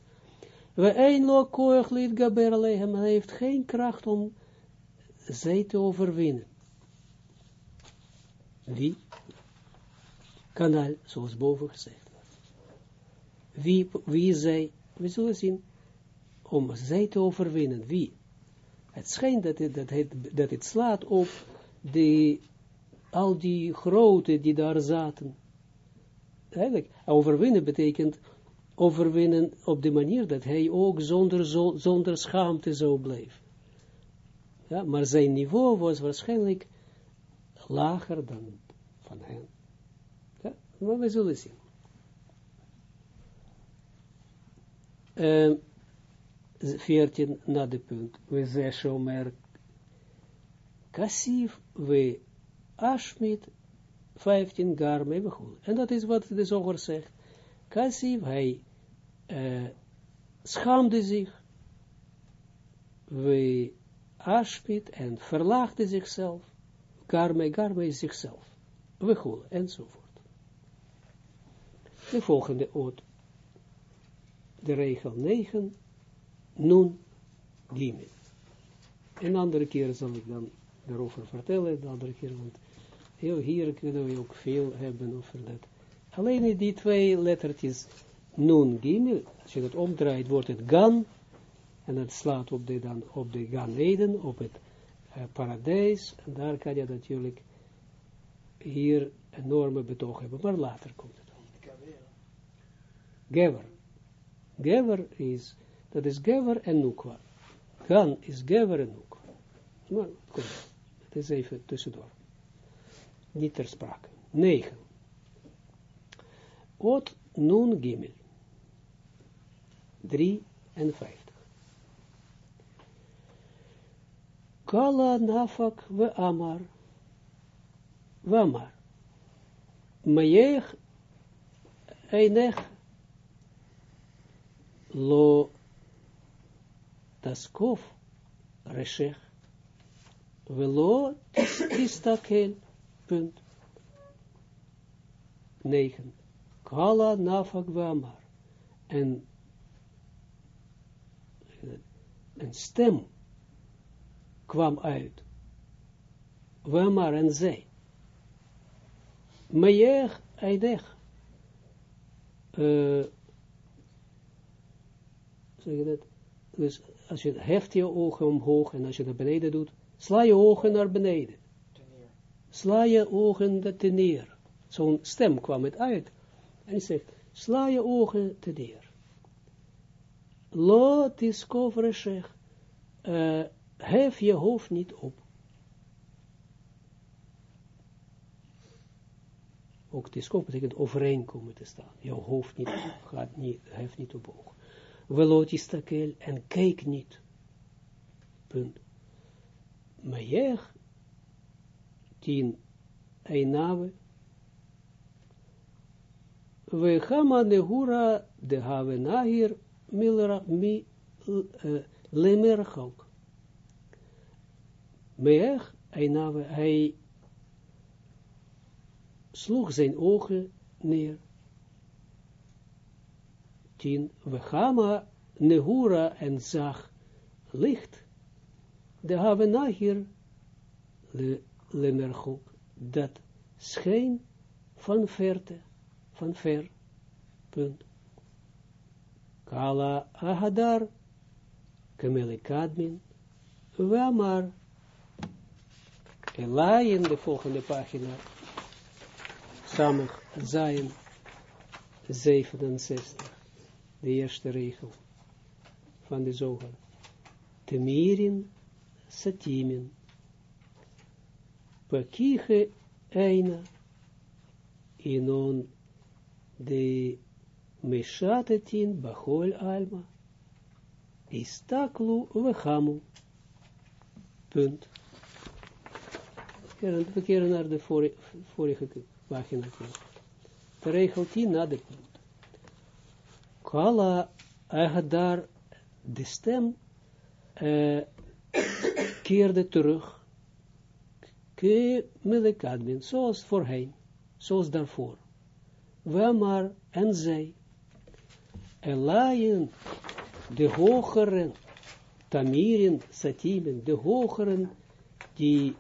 We een lo koech liet hij heeft geen kracht om zij te overwinnen. Wie? Kanaal, zoals boven gezegd. Wie, wie zij, we zullen zien, om zij te overwinnen. Wie? Het schijnt dat het, dat het, dat het slaat op al die grote die daar zaten. Eigenlijk, overwinnen betekent overwinnen op de manier dat hij ook zonder, zonder schaamte zou blijven. Ja, maar zijn niveau was waarschijnlijk lager dan van hen. Ja, maar we zullen zien. Uh, ehm, 14 na de punt. We zeggen shomer we ashmit 15 garme we En dat is wat de zoger zegt. Kassiv, hij uh, schaamde zich, we aspit en verlaagde zichzelf, garme, garme zichzelf, we enzovoort. De volgende oot, de regel 9, nun gimel. Een andere keer zal ik dan daarover vertellen, de andere keer, want hier kunnen we ook veel hebben over dat. Alleen die twee lettertjes, nun gimel, als je dat omdraait, wordt het gan, en het slaat op de, dan, op de Gan Eden, op het uh, paradijs, en daar kan je natuurlijk hier enorme betoog hebben, maar later komt het. Gever. Gever is, dat is Gever en Nukwa. Gan is Gever en Nukwa. Maar kom, het is even tussendoor. Niet ter sprake. 9. Ot nun gimel. 3 en 5. Kala nafak we amar. We amar. Mayech einech lo taskov reshech velo tistakel punt 9 kala nafak amar en een stem kwam uit. Wamar en zei. Mejer eidech. Uh, Dus als je heft je ogen omhoog en als je naar beneden doet, sla je ogen naar beneden. Sla je ogen te neer. Zo'n stem kwam het uit. En hij zegt, sla je ogen te neer. Lo tiskov reshech. Hef je hoofd niet op. Ook tiskop betekent overeenkomen te staan. Je hoofd niet, gaat niet, hef niet op Velotistakel en kijk niet. Punt. Maar tien einawe, we gama nehura de have nahir milera mi uh, lemerchok. Meeg, hij sloeg zijn ogen neer. Tien, we gama nehura en zag licht. De hebben hier le, lemerchok, dat scheen van verte, van ver, punt. Kala ahadar, kamelikadmin, we amar, Elai in de volgende pagina. Samig Zayin 67. De eerste regel van de zoger. Temirin Satimin. Pakiche Eina. Inon de Meshatetin Bachol Alma. Istaklu Vechamu. Punt we keren naar de vorige, vorige pagina. De regel 10 na de punt. Kala, hij had daar de stem uh, keerde terug. Ke melekadmin, zoals voorheen, zoals daarvoor. We maar en zij. De hogeren, tamirin, satimen, de hogeren, die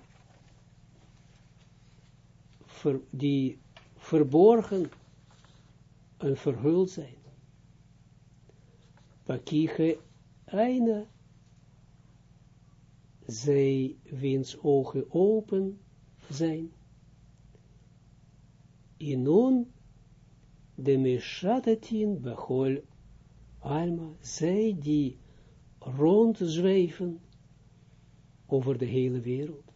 die verborgen en verhuld zijn. Pakiche eina, zij wiens ogen open zijn. Inon de meshatetin bechol alma, zij die rondzweven over de hele wereld.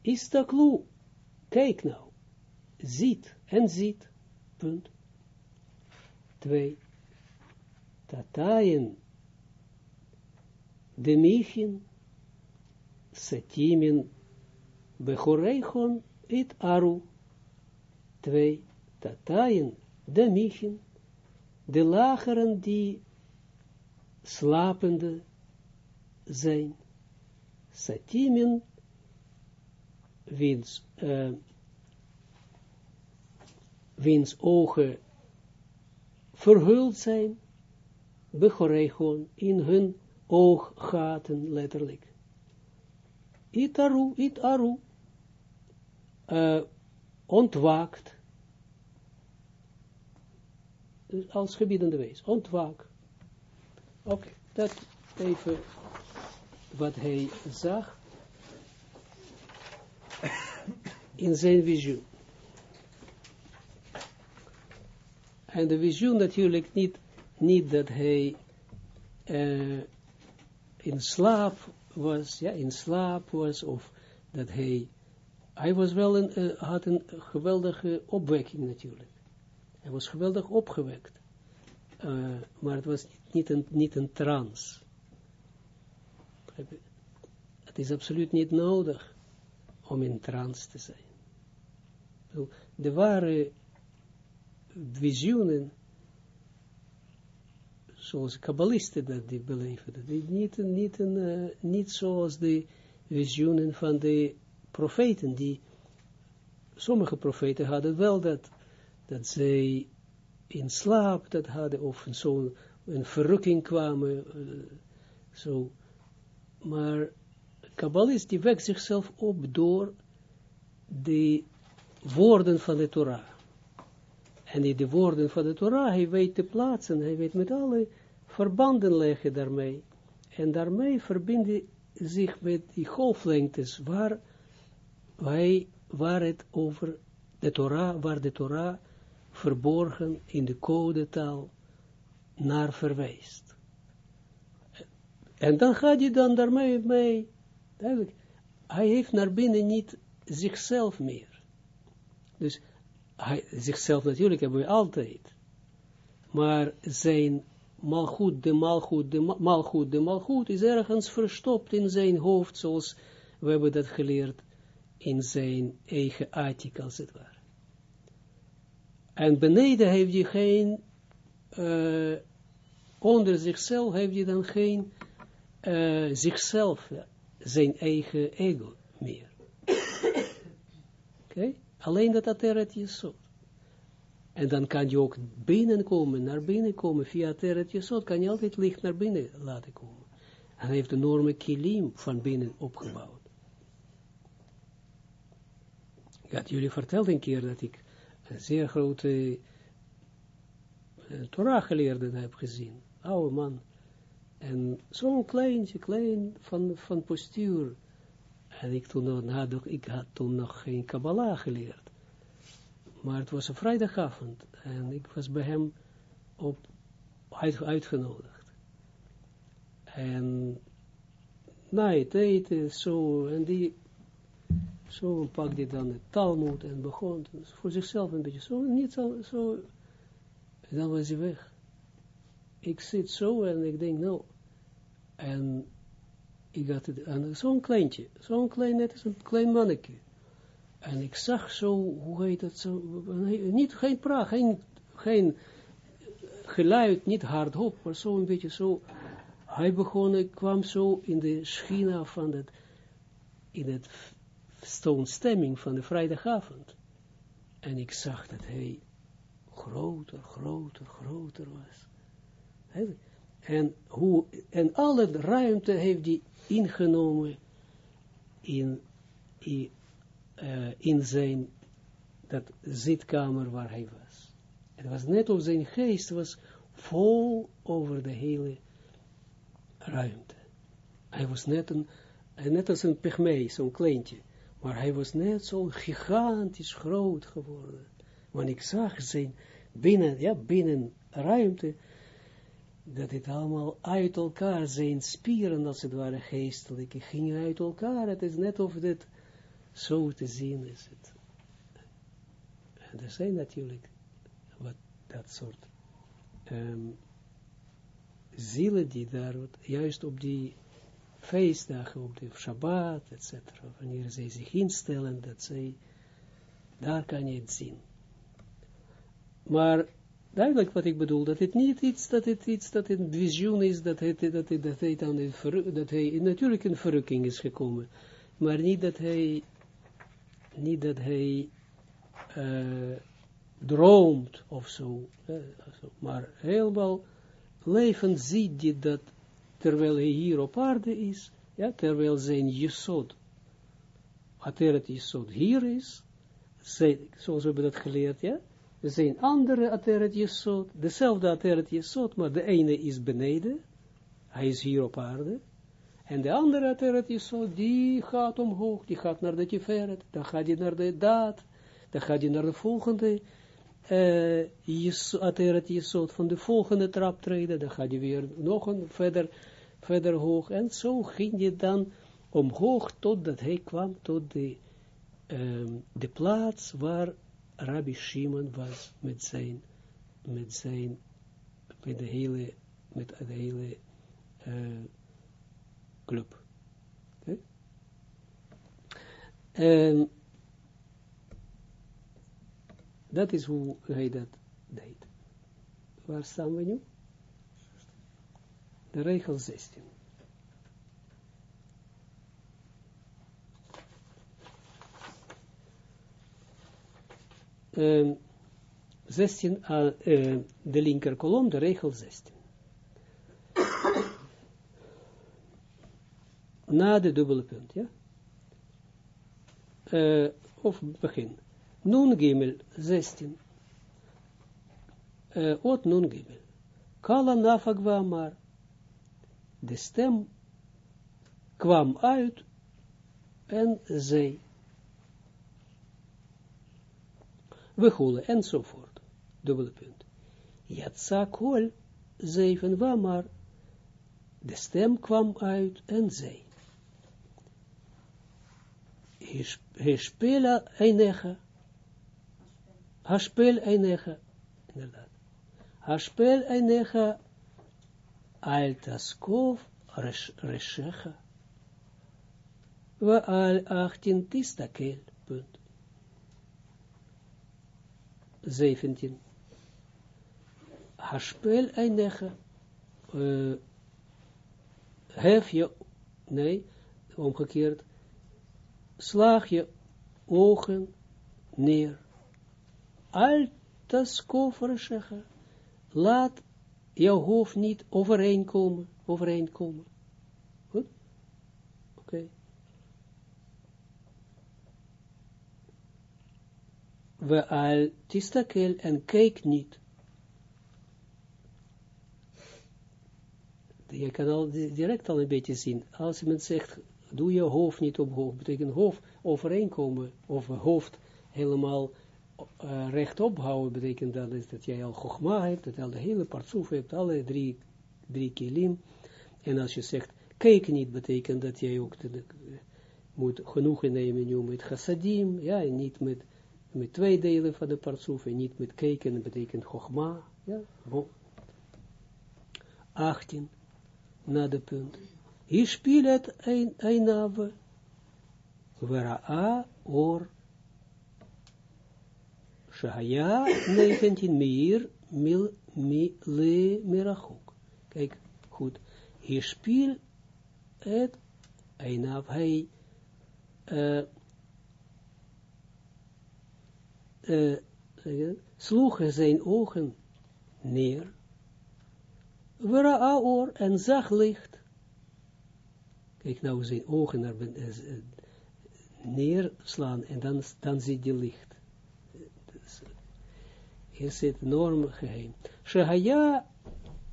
Is dat kloe? Kijk nou. Ziet en ziet. Punt. Twee. Tataien. De michin. Setimin. Bechoreichon. It aru. Twee. Tataien. De michin. De lageren die slapende zijn. Satimin, wiens, uh, ogen verhuld zijn, bechoregon, in hun ooggaten, letterlijk. Itaru, itaru, uh, ontwaakt, dus als gebiedende wees, ontwaak. Oké, dat even wat hij zag in zijn visioen. En de visioen natuurlijk niet, niet dat hij uh, in slaap was, ja, in slaap was, of dat hij, hij was wel een, uh, had een geweldige opwekking natuurlijk. Hij was geweldig opgewekt. Uh, maar het was niet een, niet een trance. Het is absoluut niet nodig om in trance te zijn. De ware visioenen, zoals kabbalisten dat die beleven, dat die niet, niet, een, uh, zoals de visioenen van de profeten, die, sommige profeten hadden wel dat, dat zij in slaap dat hadden, of zo'n een verrukking kwamen, uh, zo. Maar Kabbalist die wekt zichzelf op door de woorden van de Torah. En in de woorden van de Torah, hij weet te plaatsen, hij weet met alle verbanden leggen daarmee. En daarmee verbinden zich met die golflengtes, waar, wij, waar het over de Torah, waar de Torah verborgen in de codetaal naar verwijst. En dan gaat hij dan daarmee mee, duidelijk, hij heeft naar binnen niet zichzelf meer. Dus hij, zichzelf natuurlijk hebben we altijd. Maar zijn malgoed, de malgoed, de malgoed, de malgoed is ergens verstopt in zijn hoofd, zoals we hebben dat geleerd in zijn eigen attic, als het ware. En beneden heeft hij geen, uh, onder zichzelf heeft hij dan geen uh, zichzelf, zijn eigen ego meer. Oké? Okay? Alleen dat ateret zo. En dan kan je ook binnenkomen, naar binnen komen, via ateret jesot, kan je altijd licht naar binnen laten komen. En hij heeft een enorme kilim van binnen opgebouwd. Ik had jullie verteld een keer dat ik een zeer grote uh, Torah geleerde heb gezien. Oude man. En zo'n kleintje, klein van, van postuur. En ik, toen, ik had toen nog geen Kabbalah geleerd. Maar het was een vrijdagavond. En ik was bij hem op, uit, uitgenodigd. En na het eten, zo, en die zo pakte dan het Talmud en begon voor zichzelf een beetje zo, niet zo, zo. En dan was hij weg. Ik zit zo en ik denk, nou, en ik had het, en zo'n kleintje, zo'n klein, net als een klein manneke. En ik zag zo, hoe heet dat zo, niet, geen praat, geen, geen geluid, niet hardop, maar zo een beetje zo. Hij begon, ik kwam zo in de schina van het, in het stemming van de vrijdagavond. En ik zag dat hij groter, groter, groter was. En, hoe, en alle ruimte heeft hij ingenomen in, in, uh, in zijn dat zitkamer waar hij was. Het was net of zijn geest was vol over de hele ruimte. Hij was net, een, net als een pygmee, zo'n kleintje. Maar hij was net zo gigantisch groot geworden. Want ik zag zijn binnen, ja, binnen ruimte, dat het allemaal uit elkaar, zijn spieren als het ware geestelijk, gingen uit elkaar. Het is net of dit zo te zien is. Het. En er zijn natuurlijk wat dat soort um, zielen die daar juist op die feestdagen, op de Shabbat, etc. Wanneer zij zich instellen, dat zij, daar kan je het zien. Maar Duidelijk wat ik bedoel, dat het niet iets, dat het iets, dat het een visioen is, dat, het, dat, dat hij dan in dat hij natuurlijk in verrukking is gekomen, maar niet dat hij, niet dat hij uh, droomt of zo, maar helemaal leven ziet hij dat, terwijl hij hier op aarde is, ja, terwijl zijn jesod, ateret jesod hier is, zoals we hebben dat geleerd, ja, er zijn andere ateret jesod, dezelfde ateret jesod, maar de ene is beneden, hij is hier op aarde, en de andere ateret jesod, die gaat omhoog, die gaat naar de tiferet, dan gaat hij naar de daad, dan gaat hij naar de volgende uh, ateret jesod, van de volgende trap treden, dan gaat hij weer nog een verder, verder hoog, en zo ging je dan omhoog, totdat hij kwam tot de, um, de plaats waar Rabbi Shimon was met zijn, met zijn, met de hele, met de hele uh, club. Okay? En dat is hoe hij dat deed. Waar staan we nu? De regel 16. uh, 16, uh, uh, de linker kolom, de regel 16. Na de dubbele punt, ja. Uh, of begin. Nun gimel 16. Uh, ot nun gimel. Kala nafagwa maar. De stem kwam uit en zei. we enzovoort. Dubbele punt. Jatsa kol, zeven wa maar, de stem kwam uit en zei. Hespela einecha, haspel einecha, inderdaad. Haspel einecha, altaskov reshecha, we al achtin tistakel, punt. 17. Haspel eindige. Uh, hef je, nee, omgekeerd. Slaag je ogen neer. Altas koffer zeggen. Laat jouw hoofd niet overeenkomen. Overeenkomen. Goed? Oké. we al tistakel en kijk niet. Je kan al direct al een beetje zien, als iemand zegt, doe je hoofd niet op hoofd, betekent hoofd overeenkomen, of hoofd helemaal uh, rechtop houden, betekent dat, is dat jij al gogma hebt, dat je al de hele partsoef hebt, alle drie, drie kilim, en als je zegt, kijk niet, betekent dat jij ook moet genoegen nemen nu met chassadim, ja, en niet met met twee delen van de partsoef en niet met kijken, betekent chogma, ja, bo. 18, na de punt. Speelt een einawe, a or, shaya 19 meer, mil, mi, le, mirachuk. Kijk, goed. Speelt het einawe, hij, uh, uh, sloeg zijn ogen neer, Vera Aor en zag licht. Kijk nou zijn ogen naar uh, neerslaan en dan, dan ziet je licht. Dus, hier zit enorm geheim. Shahaya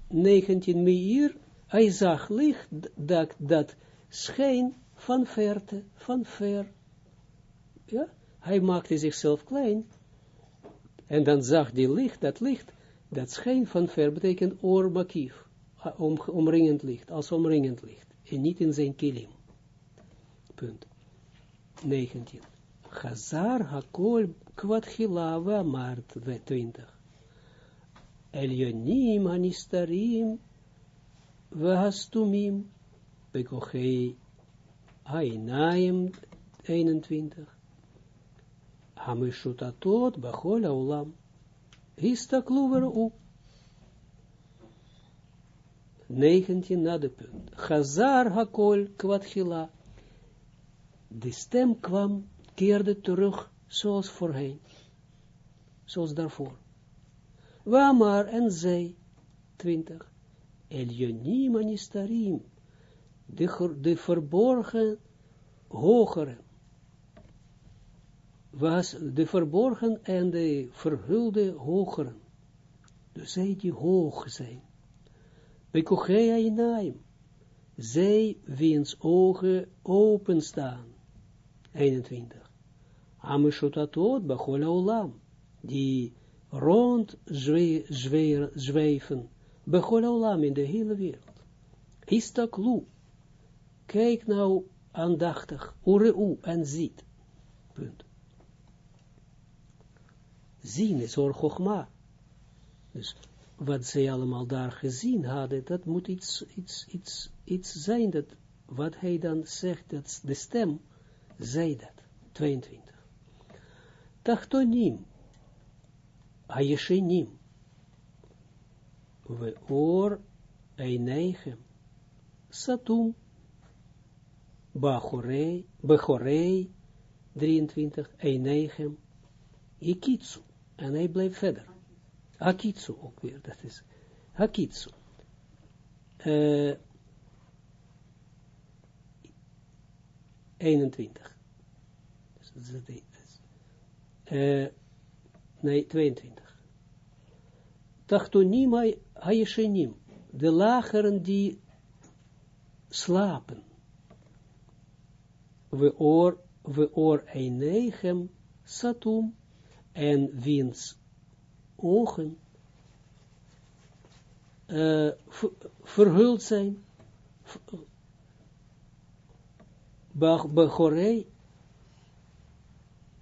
19 Meir, hij zag licht dat, dat scheen van verte, van ver. Ja, hij maakte zichzelf klein en dan zag die licht, dat licht, dat schijn van ver betekent oormakief, om, omringend licht, als omringend licht, en niet in zijn kilim. Punt. 19. Chazar hakol kwad hilava mart 20. Elionim anistarim vahastumim bekochei ainaim 21. Hamishutatot bachol aulam. Histaklu u. 19 na de punt. Chazar hakol kwatchila. De stem kwam, keerde terug, zoals voorheen. Zoals daarvoor. Wamar en zij, 20. Elionim anistarim. De, de verborgen hogere. Was de verborgen en de verhulde hogeren. Dus zij die hoog zijn. Bekochea inaim. Zij wiens ogen openstaan. 21. Amishotatot bachol olam. Die rond zweven. Bechol olam in de hele wereld. Istaklu. Kijk nou aandachtig. Ureu en ziet. Punt. Zien is or wat zij allemaal daar gezien hadden, dat moet iets, iets, iets, zijn, dat wat hij dan zegt, dat de stem zei dat. 22. Tachtonim, Hayeshenim, we oor einegem, satum, Bachorei, Bechorei, 23, einegem, Ikitsu, en hij blijft verder. Hakitsu ook weer, dat is Hakitsu. Uh, 21. Dus dat is het. Uh, nee, 22. Tachtonim hayeshenim. De lageren die slapen. We oor, we oor einegem satum en wiens ogen uh, verhuld zijn, Bechorei,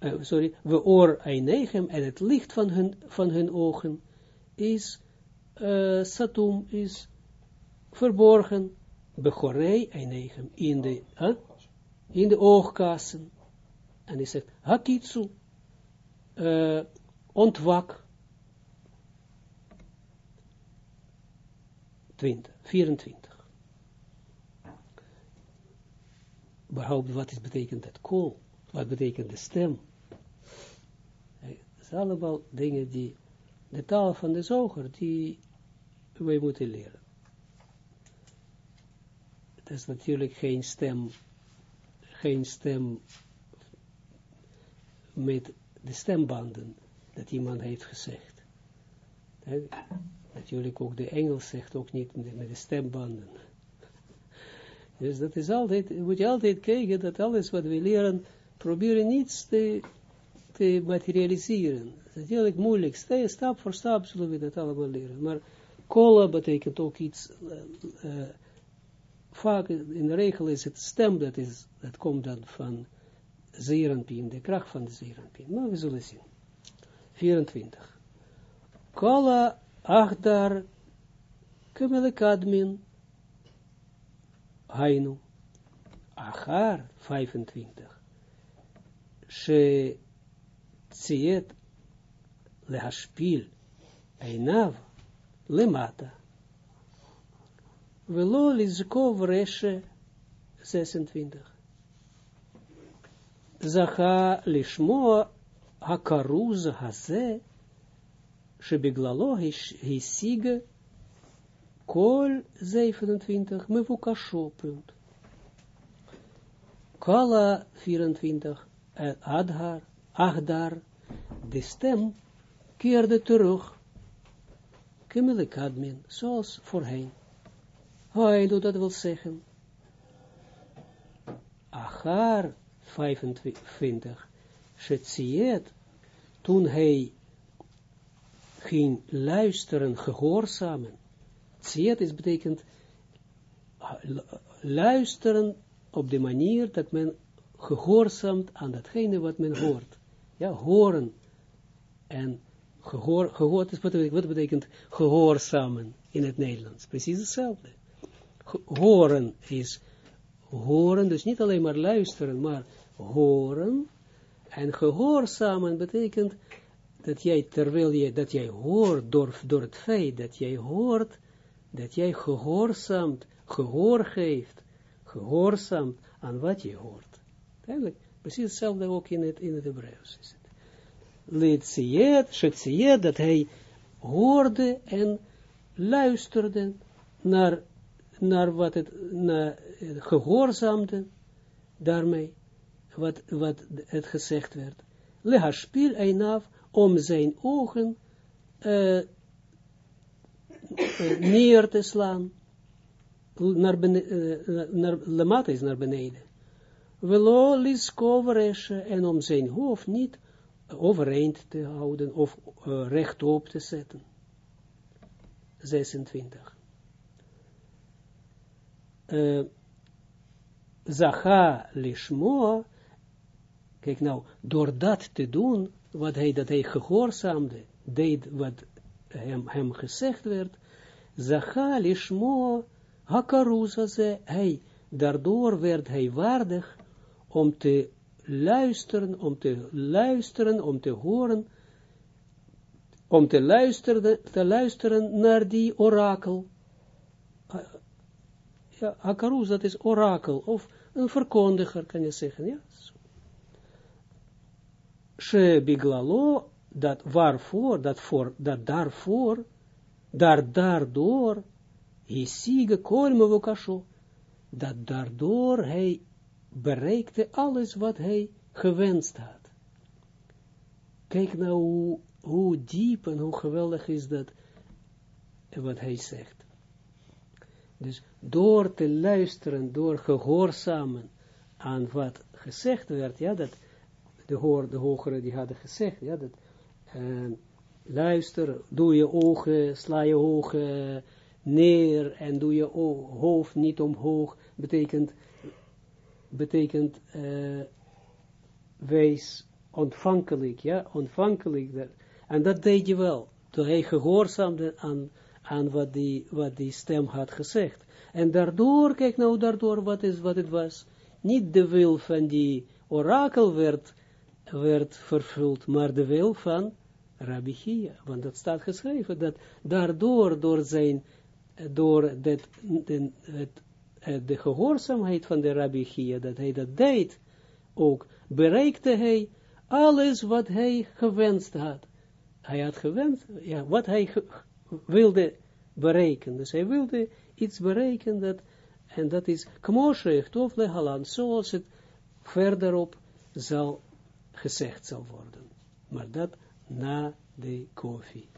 uh, sorry, we oor einegem, en het licht van hun, van hun ogen is uh, satum, is verborgen, Bechorei einegem, in de, huh? in de oogkassen. En hij zegt, hakitsu, uh, ontwak, 20, 24. Überhaupt, wat is, betekent het kool? Wat betekent de stem? Het zijn allemaal dingen die, de taal van de zoger, die wij moeten leren. Het is natuurlijk geen stem, geen stem met de stembanden, dat iemand heeft gezegd. Natuurlijk ook de Engels zegt ook niet met de stembanden. <laughs> Dus dat is altijd, moet je altijd kijken dat alles wat we leren, proberen niets te, te materialiseren. Het is natuurlijk moeilijk, stap voor stap zullen we dat allemaal leren. Maar kola betekent ook iets, uh, vaak in de regel is het stem, dat, is, dat komt dan van zeeranpien, de kracht van de zeeranpien. Maar we zullen zien. 24. Kola Achdar Kemelekadmin Hainu Achar 25 She Tziet Lehashpil Einav Lemata Velo Lizkov Reshe 26 Zacha Lishmoa Hakaruz Hazeh Shebiglalo hisiga kol 27 mevukasho punt. Kala 24 adhar, agdar, de stem keerde terug. Kimmelikadmin, zoals voorheen. Hij doet dat wil zeggen. Achar 25, Shetziet, toen hij ging luisteren, gehoorzamen. Tsiet is betekent luisteren op de manier dat men gehoorzaamt aan datgene wat men hoort. Ja, horen. En gehoor, gehoord is, wat betekent gehoorzamen in het Nederlands? Precies hetzelfde. Horen is horen, dus niet alleen maar luisteren, maar horen. En gehoorzamen betekent dat jij, terwijl je, dat jij hoort, door, door het feit dat jij hoort, dat jij gehoorzaamt, gehoor geeft, gehoorzaamt aan wat je hoort. Eigenlijk, precies hetzelfde ook in het, in het Hebreeuws is het. Leed dat hij hoorde en luisterde naar, naar wat het, naar, gehoorzaamde daarmee, wat, wat het gezegd werd. Lehaspil einaf, om zijn ogen uh, neer te slaan, naar, beneden, uh, naar naar beneden. En om zijn hoofd niet overeind te houden, of uh, rechtop te zetten. 26. Uh, lishmoa, kijk nou, door dat te doen, wat hij, dat hij gehoorzaamde, deed wat hem, hem gezegd werd, Zacha lishmoa hakaruza ze, hij, daardoor werd hij waardig om te luisteren, om te luisteren, om te horen, om te luisteren, te luisteren naar die orakel. Ja, Hakaruz, dat is orakel, of een verkondiger, kan je zeggen, ja. She biglalo, dat waarvoor, dat voor, dat daarvoor, daar daardoor, Hisiga kolme vokasho, dat daardoor hij bereikte alles wat hij gewenst had. Kijk nou hoe, hoe diep en hoe geweldig is dat wat hij zegt. Dus door te luisteren, door gehoorzamen aan wat gezegd werd, ja, dat de, hoor, de hogere die hadden gezegd, ja, dat uh, luister, doe je ogen, sla je ogen neer en doe je hoofd niet omhoog, betekent betekent uh, wees ontvankelijk, ja, ontvankelijk. En dat deed je wel, toen hij gehoorzaamde aan, aan wat, die, wat die stem had gezegd. En daardoor, kijk nou daardoor, wat, is, wat het was, niet de wil van die orakel werd, werd vervuld, maar de wil van Rabbi Chia, want dat staat geschreven, dat daardoor, door zijn, door de, het eh, gehoorzaamheid van de Rabbi Chia, dat hij dat deed, ook bereikte hij alles wat hij gewenst had. Hij had gewenst, ja, wat hij wilde bereiken. Dus hij wilde iets bereiken, dat, en dat is Kmoshe, of Lehalan, zoals het verderop zal gezegd zal worden. Maar dat na de koffie.